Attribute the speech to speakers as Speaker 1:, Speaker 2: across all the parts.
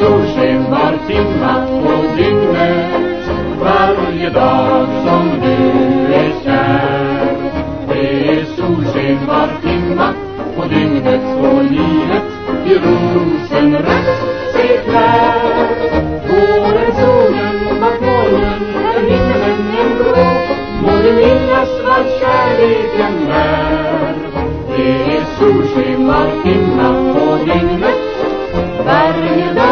Speaker 1: solsken var timma på dygnet Varje dag som du är kär. Det är solsken var timma på dygnet och livet. I rosenrött sig klär Våren, solen, bak molnen är himlen en grå Må du minnas vad kärleken är. Det är solsken var timma på dygnet. Varje dag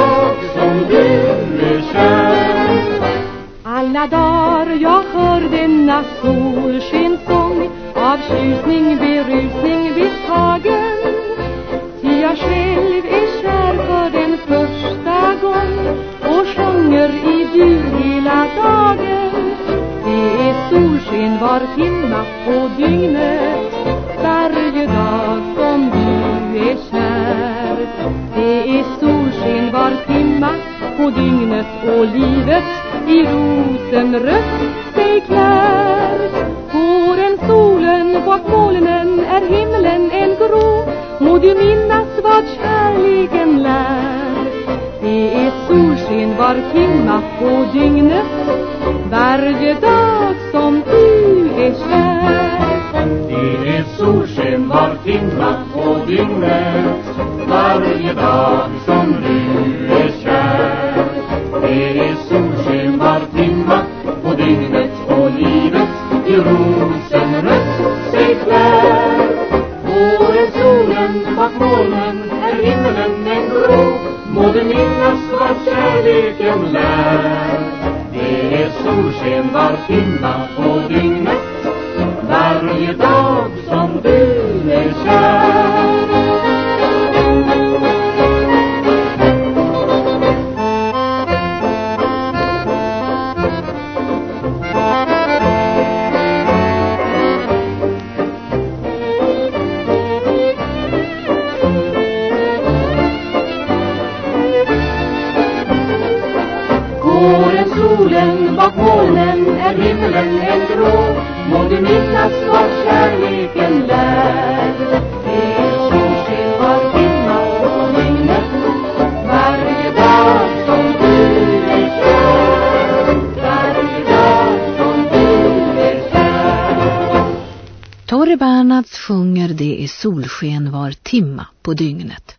Speaker 2: Alla dagar. Jag hör denna solskensång Av tjusning, berusning vid hagen Ty jag själv är kär för den första gång. Och sjunger i dur hela dagen. Det är solsken var timma på dygnet. Varje dag som du är kär. Det är solsken var timma på dygnet. Och livet i rosenrött sig klär. Våren, solen, bak molnen är himlen en grå. Må du minnas vad kärleken lär. Det är solsken var timma på dygnet. Varje dag som du är kär.
Speaker 1: Det är solsken var timma på dygnet. Varje dag som du Våren, solen, bak molnen är himmelen en grå Må du minnas vad kärleken lär. Det är solsken var timma på du Våren, solen, bak molnen är himlen en grå Må du minnas vad kärleken lär. Det var Varje dag som du är kär. Varje dag som du är kär.
Speaker 3: Torre Bernhards sjunger Det är solsken var timma på dygnet.